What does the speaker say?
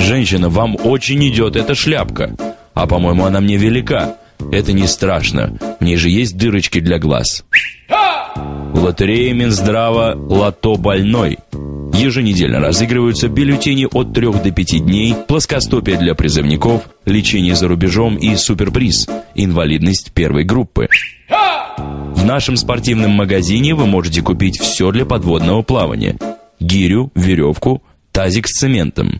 «Женщина, вам очень идет эта шляпка. А, по-моему, она мне велика. Это не страшно. В ней же есть дырочки для глаз». Лотерея Минздрава «Лото больной». Еженедельно разыгрываются бюллетени от 3 до 5 дней, плоскостопие для призывников, лечение за рубежом и суперприз – инвалидность первой группы. В нашем спортивном магазине вы можете купить все для подводного плавания. Гирю, веревку, тазик с цементом.